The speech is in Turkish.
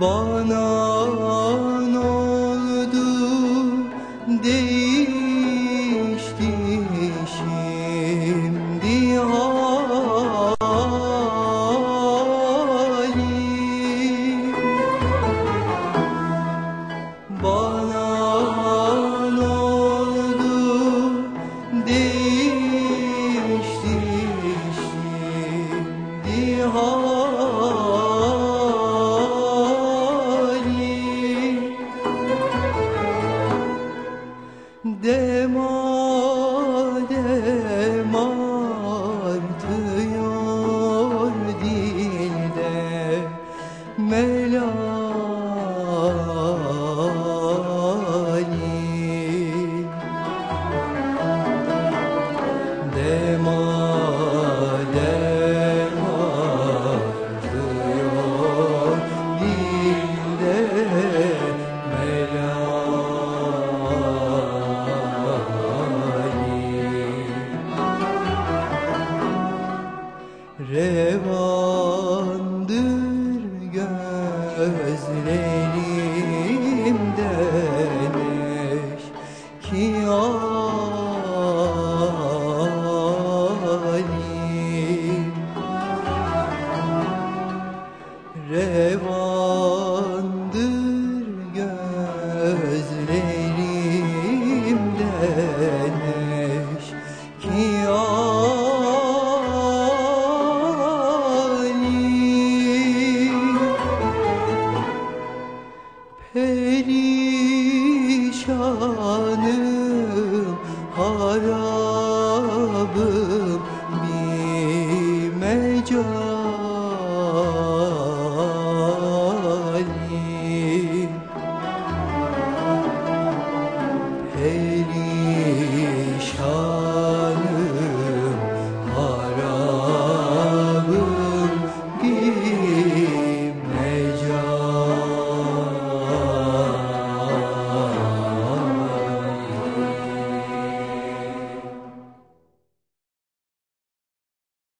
bana ne oldu değişti şimdi halim bana ne oldu değişti şimdi halim melali Revandır gözlerimden eşki alim Perişanım, harabım bir